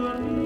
Señor